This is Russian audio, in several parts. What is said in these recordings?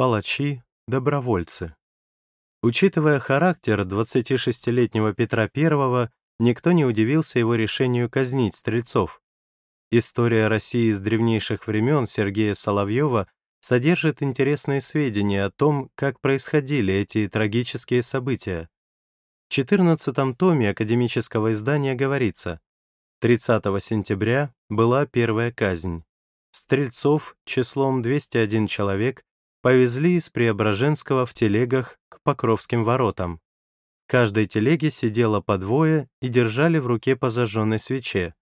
Палачи, добровольцы. Учитывая характер 26-летнего Петра I, никто не удивился его решению казнить стрельцов. История России с древнейших времен Сергея Соловьева содержит интересные сведения о том, как происходили эти трагические события. В 14 томе академического издания говорится, 30 сентября была первая казнь. Стрельцов числом 201 человек повезли из Преображенского в телегах к Покровским воротам. Каждой телеге сидело по двое и держали в руке по зажженной свече.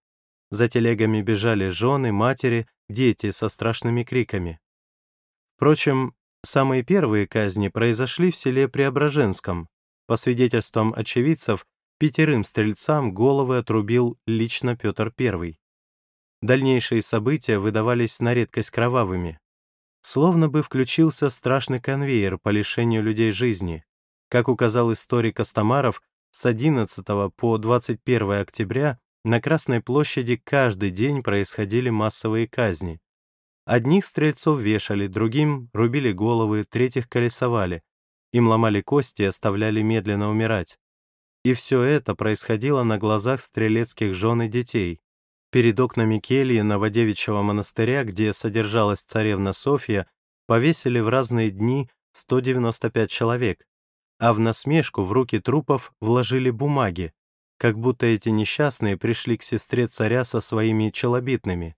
За телегами бежали жены, матери, дети со страшными криками. Впрочем, самые первые казни произошли в селе Преображенском. По свидетельствам очевидцев, пятерым стрельцам головы отрубил лично Петр I. Дальнейшие события выдавались на редкость кровавыми. Словно бы включился страшный конвейер по лишению людей жизни. Как указал историк Костомаров, с 11 по 21 октября на Красной площади каждый день происходили массовые казни. Одних стрельцов вешали, другим рубили головы, третьих колесовали. Им ломали кости и оставляли медленно умирать. И все это происходило на глазах стрелецких жен и детей. Перед окнами кельи Новодевичьего монастыря, где содержалась царевна Софья, повесили в разные дни 195 человек, а в насмешку в руки трупов вложили бумаги, как будто эти несчастные пришли к сестре царя со своими челобитными.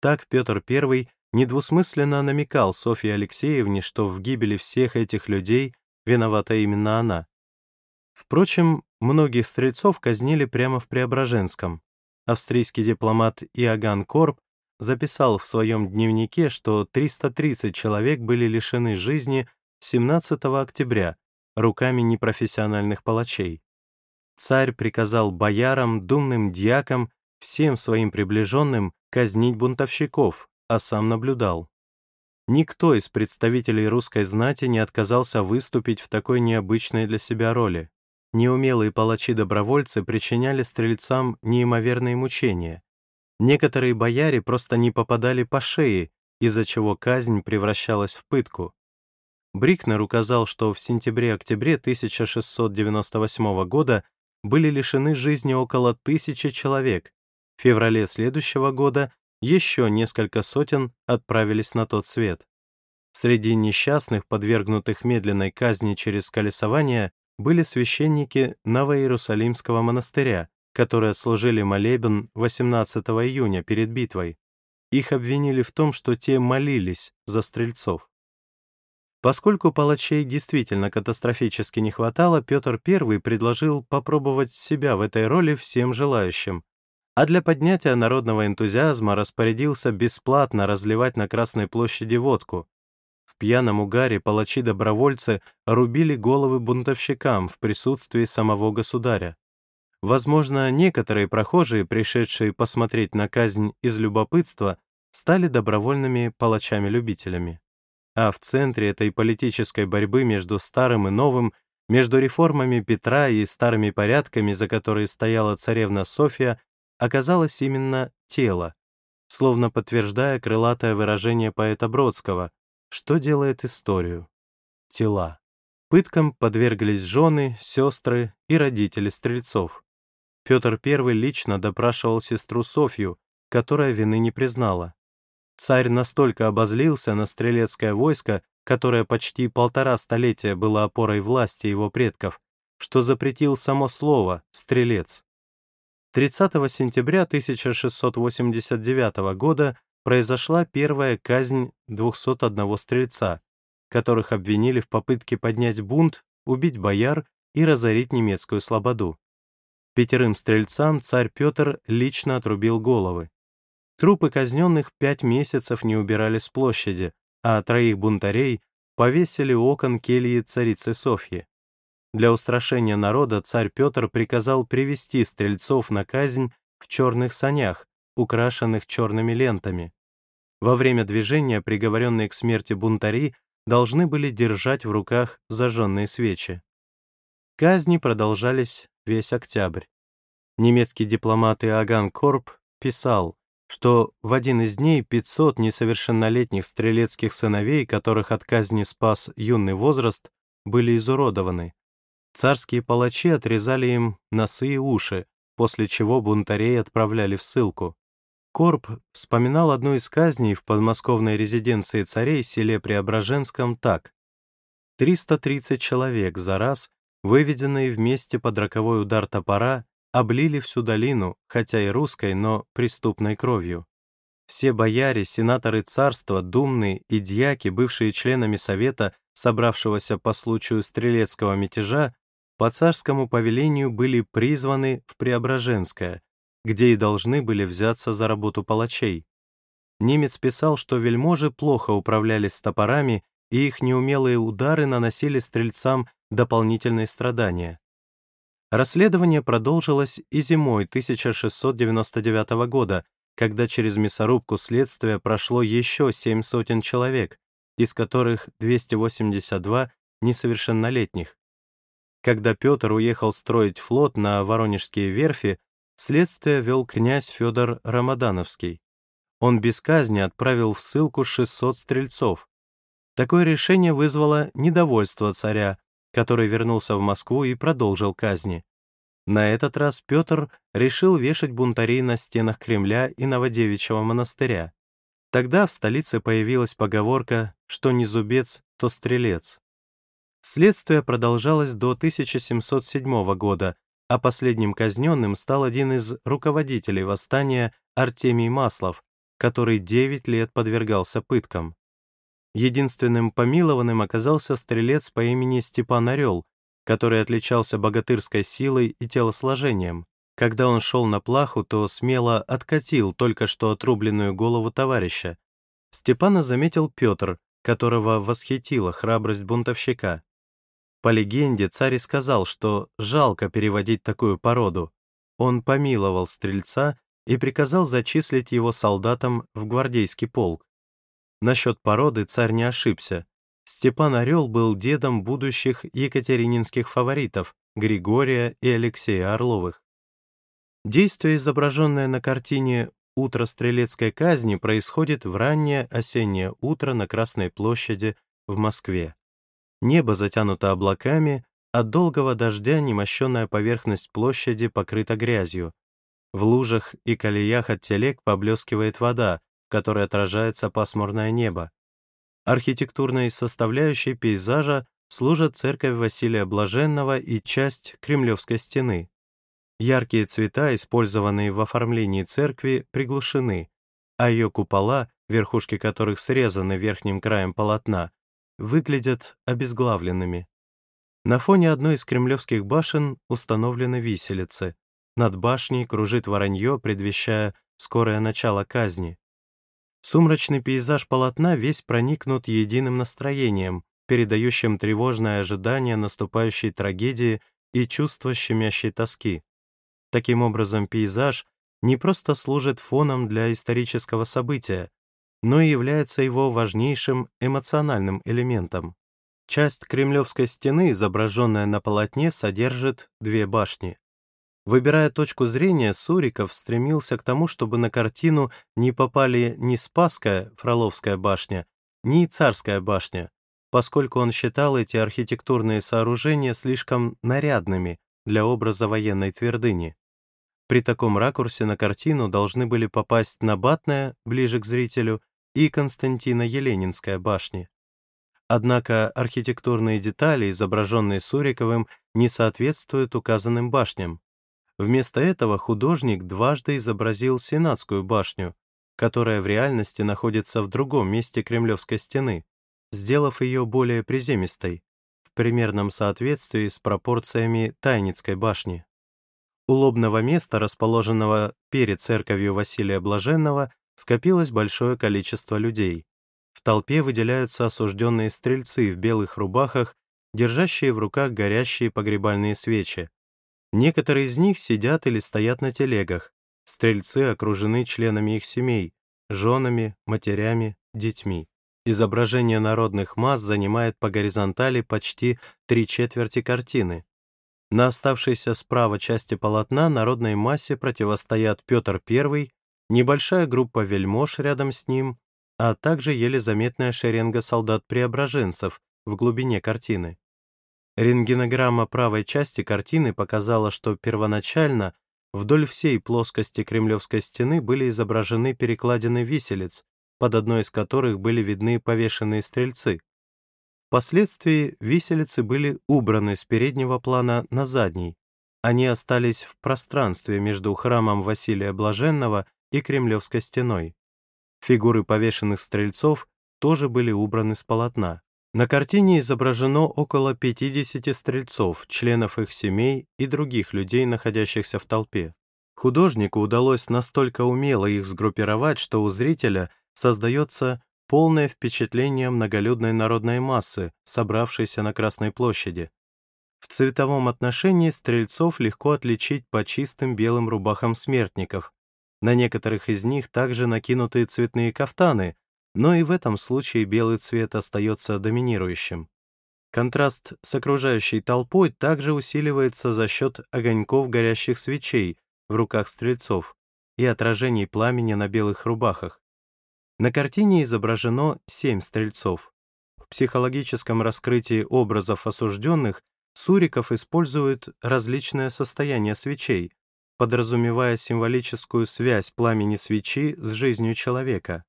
Так Петр I недвусмысленно намекал Софье Алексеевне, что в гибели всех этих людей виновата именно она. Впрочем, многих стрельцов казнили прямо в Преображенском австрийский дипломат Иоганн Корп записал в своем дневнике, что 330 человек были лишены жизни 17 октября руками непрофессиональных палачей. Царь приказал боярам, думным дьякам, всем своим приближенным казнить бунтовщиков, а сам наблюдал. Никто из представителей русской знати не отказался выступить в такой необычной для себя роли. Неумелые палачи-добровольцы причиняли стрельцам неимоверные мучения. Некоторые бояре просто не попадали по шее, из-за чего казнь превращалась в пытку. Брикнер указал, что в сентябре-октябре 1698 года были лишены жизни около тысячи человек, в феврале следующего года еще несколько сотен отправились на тот свет. Среди несчастных, подвергнутых медленной казни через колесование, были священники Новоиерусалимского монастыря, которые отслужили молебен 18 июня перед битвой. Их обвинили в том, что те молились за стрельцов. Поскольку палачей действительно катастрофически не хватало, Петр I предложил попробовать себя в этой роли всем желающим, а для поднятия народного энтузиазма распорядился бесплатно разливать на Красной площади водку, в пьяном угаре палачи-добровольцы рубили головы бунтовщикам в присутствии самого государя. Возможно, некоторые прохожие, пришедшие посмотреть на казнь из любопытства, стали добровольными палачами-любителями. А в центре этой политической борьбы между старым и новым, между реформами Петра и старыми порядками, за которые стояла царевна Софья, оказалось именно тело, словно подтверждая крылатое выражение поэта Бродского что делает историю? Тела. Пыткам подверглись жены, сестры и родители стрельцов. Петр I лично допрашивал сестру Софью, которая вины не признала. Царь настолько обозлился на стрелецкое войско, которое почти полтора столетия было опорой власти его предков, что запретил само слово «стрелец». 30 сентября 1689 года произошла первая казнь 201 стрельца, которых обвинили в попытке поднять бунт, убить бояр и разорить немецкую слободу. Пятерым стрельцам царь Петр лично отрубил головы. Трупы казненных пять месяцев не убирали с площади, а троих бунтарей повесили у окон кельи царицы Софьи. Для устрашения народа царь Петр приказал привести стрельцов на казнь в черных санях, украшенных черными лентами. Во время движения приговоренные к смерти бунтари должны были держать в руках зажженные свечи. Казни продолжались весь октябрь. Немецкий дипломат Иоганн Корп писал, что в один из дней 500 несовершеннолетних стрелецких сыновей, которых от казни спас юный возраст, были изуродованы. Царские палачи отрезали им носы и уши, после чего бунтарей отправляли в ссылку. Корп вспоминал одну из казней в подмосковной резиденции царей в селе Преображенском так. 330 человек за раз, выведенные вместе под роковой удар топора, облили всю долину, хотя и русской, но преступной кровью. Все бояре, сенаторы царства, думные и дьяки, бывшие членами совета, собравшегося по случаю стрелецкого мятежа, по царскому повелению были призваны в Преображенское, где и должны были взяться за работу палачей. Немец писал, что вельможи плохо управлялись с топорами, и их неумелые удары наносили стрельцам дополнительные страдания. Расследование продолжилось и зимой 1699 года, когда через мясорубку следствия прошло еще семь сотен человек, из которых 282 несовершеннолетних. Когда Петр уехал строить флот на Воронежские верфи, следствие вел князь Федор Рамадановский. Он без казни отправил в ссылку 600 стрельцов. Такое решение вызвало недовольство царя, который вернулся в Москву и продолжил казни. На этот раз Петр решил вешать бунтарей на стенах Кремля и Новодевичьего монастыря. Тогда в столице появилась поговорка «что не зубец, то стрелец». Следствие продолжалось до 1707 года, а последним казненным стал один из руководителей восстания Артемий Маслов, который 9 лет подвергался пыткам. Единственным помилованным оказался стрелец по имени Степан Орел, который отличался богатырской силой и телосложением. Когда он шел на плаху, то смело откатил только что отрубленную голову товарища. Степана заметил Петр, которого восхитила храбрость бунтовщика. По легенде, царь сказал, что жалко переводить такую породу. Он помиловал стрельца и приказал зачислить его солдатам в гвардейский полк. Насчет породы царь не ошибся. Степан Орел был дедом будущих екатерининских фаворитов Григория и Алексея Орловых. Действие, изображенное на картине «Утро стрелецкой казни» происходит в раннее осеннее утро на Красной площади в Москве. Небо затянуто облаками, от долгого дождя немощенная поверхность площади покрыта грязью. В лужах и колеях от телег поблескивает вода, в которой отражается пасмурное небо. Архитектурной составляющей пейзажа служат церковь Василия Блаженного и часть Кремлевской стены. Яркие цвета, использованные в оформлении церкви, приглушены, а ее купола, верхушки которых срезаны верхним краем полотна, выглядят обезглавленными. На фоне одной из кремлевских башен установлены виселицы. Над башней кружит воронье, предвещая скорое начало казни. Сумрачный пейзаж полотна весь проникнут единым настроением, передающим тревожное ожидание наступающей трагедии и чувство щемящей тоски. Таким образом, пейзаж не просто служит фоном для исторического события, но и является его важнейшим эмоциональным элементом. Часть Кремлевской стены, изображенная на полотне, содержит две башни. Выбирая точку зрения, Суриков стремился к тому, чтобы на картину не попали ни Спасская, Фроловская башня, ни Царская башня, поскольку он считал эти архитектурные сооружения слишком нарядными для образа военной твердыни. При таком ракурсе на картину должны были попасть Набатная, ближе к зрителю, и Константина Еленинская башни. Однако архитектурные детали, изображенные Суриковым, не соответствуют указанным башням. Вместо этого художник дважды изобразил Сенатскую башню, которая в реальности находится в другом месте Кремлевской стены, сделав ее более приземистой, в примерном соответствии с пропорциями Тайницкой башни. У лобного места, расположенного перед церковью Василия Блаженного, скопилось большое количество людей. В толпе выделяются осужденные стрельцы в белых рубахах, держащие в руках горящие погребальные свечи, Некоторые из них сидят или стоят на телегах. Стрельцы окружены членами их семей, женами, матерями, детьми. Изображение народных масс занимает по горизонтали почти три четверти картины. На оставшейся справа части полотна народной массе противостоят Петр I, небольшая группа вельмож рядом с ним, а также еле заметная шеренга солдат-преображенцев в глубине картины. Рентгенограмма правой части картины показала, что первоначально вдоль всей плоскости Кремлевской стены были изображены перекладины виселиц, под одной из которых были видны повешенные стрельцы. Впоследствии виселицы были убраны с переднего плана на задний. Они остались в пространстве между храмом Василия Блаженного и Кремлевской стеной. Фигуры повешенных стрельцов тоже были убраны с полотна. На картине изображено около 50 стрельцов, членов их семей и других людей, находящихся в толпе. Художнику удалось настолько умело их сгруппировать, что у зрителя создается полное впечатление многолюдной народной массы, собравшейся на Красной площади. В цветовом отношении стрельцов легко отличить по чистым белым рубахам смертников. На некоторых из них также накинуты цветные кафтаны, но и в этом случае белый цвет остается доминирующим. Контраст с окружающей толпой также усиливается за счет огоньков горящих свечей в руках стрельцов и отражений пламени на белых рубахах. На картине изображено семь стрельцов. В психологическом раскрытии образов осужденных Суриков использует различное состояние свечей, подразумевая символическую связь пламени свечи с жизнью человека.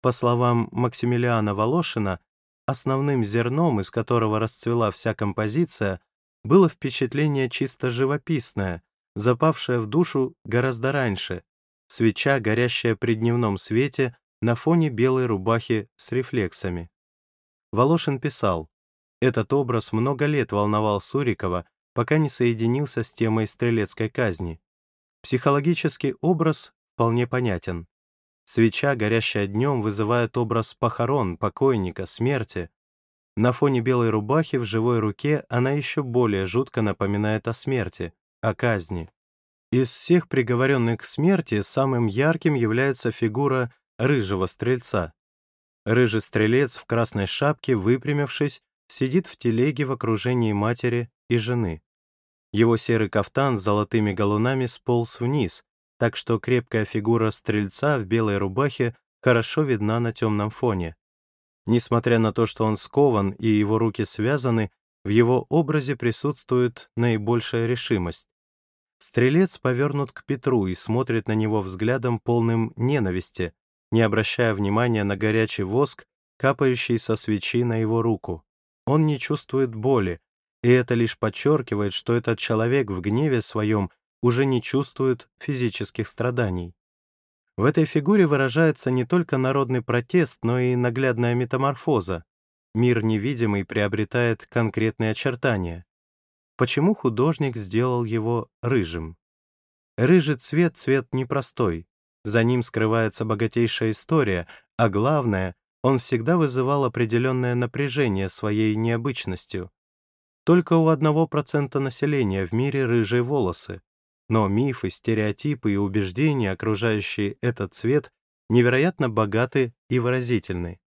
По словам Максимилиана Волошина, основным зерном, из которого расцвела вся композиция, было впечатление чисто живописное, запавшее в душу гораздо раньше, свеча, горящая при дневном свете на фоне белой рубахи с рефлексами. Волошин писал, «Этот образ много лет волновал Сурикова, пока не соединился с темой стрелецкой казни. Психологический образ вполне понятен. Свеча, горящая днем, вызывает образ похорон, покойника, смерти. На фоне белой рубахи в живой руке она еще более жутко напоминает о смерти, о казни. Из всех приговоренных к смерти самым ярким является фигура рыжего стрельца. Рыжий стрелец в красной шапке, выпрямившись, сидит в телеге в окружении матери и жены. Его серый кафтан с золотыми галунами сполз вниз, так что крепкая фигура стрельца в белой рубахе хорошо видна на темном фоне. Несмотря на то, что он скован и его руки связаны, в его образе присутствует наибольшая решимость. Стрелец повернут к Петру и смотрит на него взглядом полным ненависти, не обращая внимания на горячий воск, капающий со свечи на его руку. Он не чувствует боли, и это лишь подчеркивает, что этот человек в гневе своем уже не чувствуют физических страданий. В этой фигуре выражается не только народный протест, но и наглядная метаморфоза. Мир невидимый приобретает конкретные очертания. Почему художник сделал его рыжим? Рыжий цвет — цвет непростой. За ним скрывается богатейшая история, а главное, он всегда вызывал определенное напряжение своей необычностью. Только у одного процента населения в мире рыжие волосы, но мифы, стереотипы и убеждения, окружающие этот цвет, невероятно богаты и выразительны.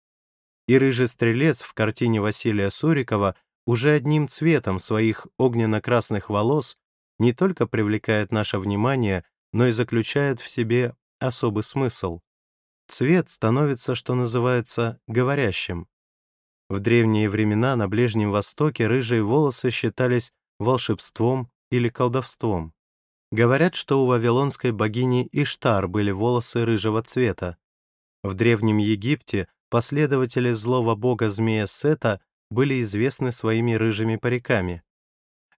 И рыжий стрелец в картине Василия Сурикова уже одним цветом своих огненно-красных волос не только привлекает наше внимание, но и заключает в себе особый смысл. Цвет становится, что называется, говорящим. В древние времена на Ближнем Востоке рыжие волосы считались волшебством или колдовством. Говорят, что у вавилонской богини Иштар были волосы рыжего цвета. В Древнем Египте последователи злого бога змея Сета были известны своими рыжими париками.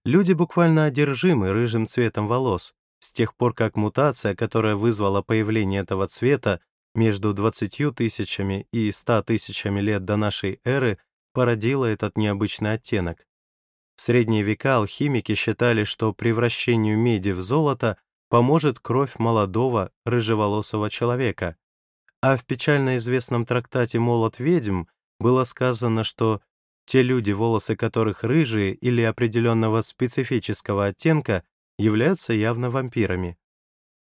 Люди буквально одержимы рыжим цветом волос, с тех пор как мутация, которая вызвала появление этого цвета между 20 тысячами и 100 тысячами лет до нашей эры, породила этот необычный оттенок. В средние века алхимики считали, что превращению меди в золото поможет кровь молодого рыжеволосого человека, а в печально известном трактате «Молот ведьм» было сказано, что те люди, волосы которых рыжие или определенного специфического оттенка, являются явно вампирами.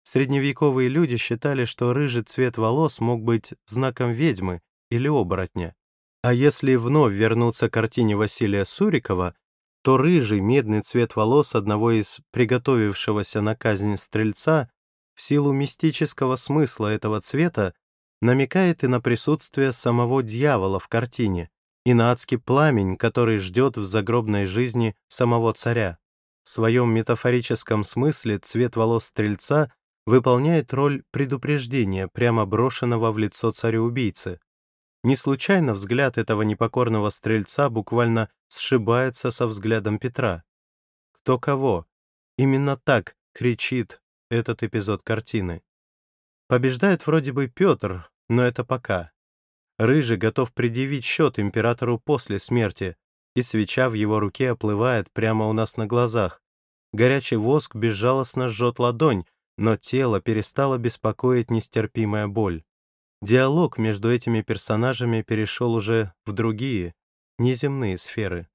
Средневековые люди считали, что рыжий цвет волос мог быть знаком ведьмы или оборотня. А если вновь вернуться к картине Василия Сурикова, то рыжий медный цвет волос одного из приготовившегося на казнь стрельца в силу мистического смысла этого цвета, намекает и на присутствие самого дьявола в картине, и на адский пламень, который ждет в загробной жизни самого царя. В своем метафорическом смысле цвет волос стрельца выполняет роль предупреждения, прямо брошенного в лицо царю-убийцы. Не случайно взгляд этого непокорного стрельца буквально сшибается со взглядом Петра. Кто кого? Именно так кричит этот эпизод картины. Побеждает вроде бы Петр, но это пока. Рыжий готов предъявить счет императору после смерти, и свеча в его руке оплывает прямо у нас на глазах. Горячий воск безжалостно жжет ладонь, но тело перестало беспокоить нестерпимая боль. Диалог между этими персонажами перешел уже в другие, неземные сферы.